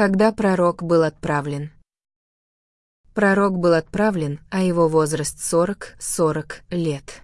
Когда пророк был отправлен? Пророк был отправлен, а его возраст 40-40 лет.